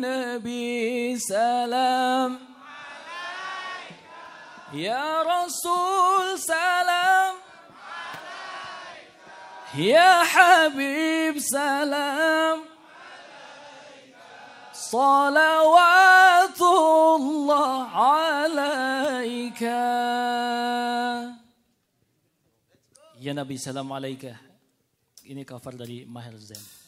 نبي سلام. عليك يا رسول سلام. عليك يا حبيب سلام. عليك صلوات الله عليك. يا نبي سلام عليك ini cover dari Maher Zain.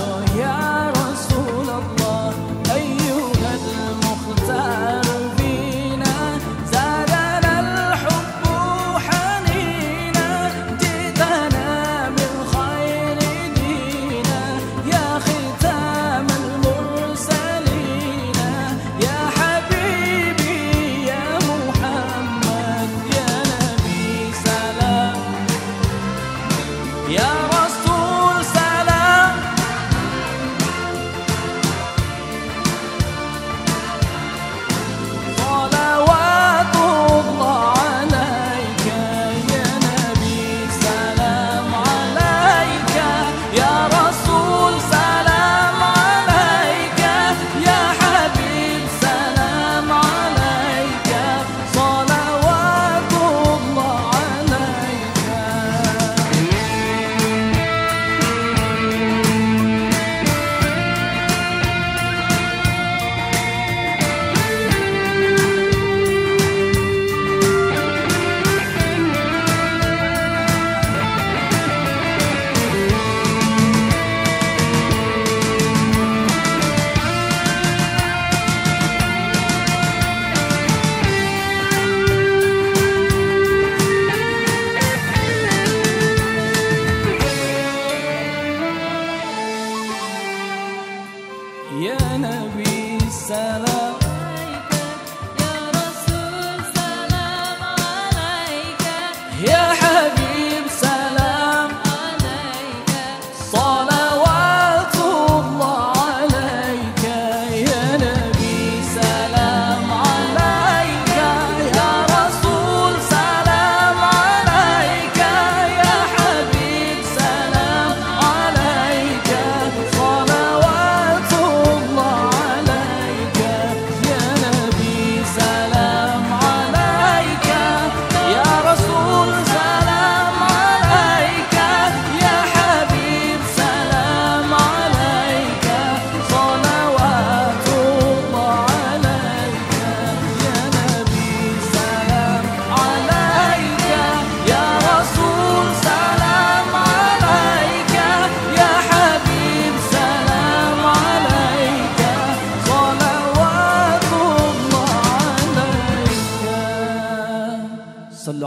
يا نبي السلام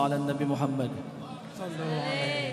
على النبي محمد. صلوا عليه.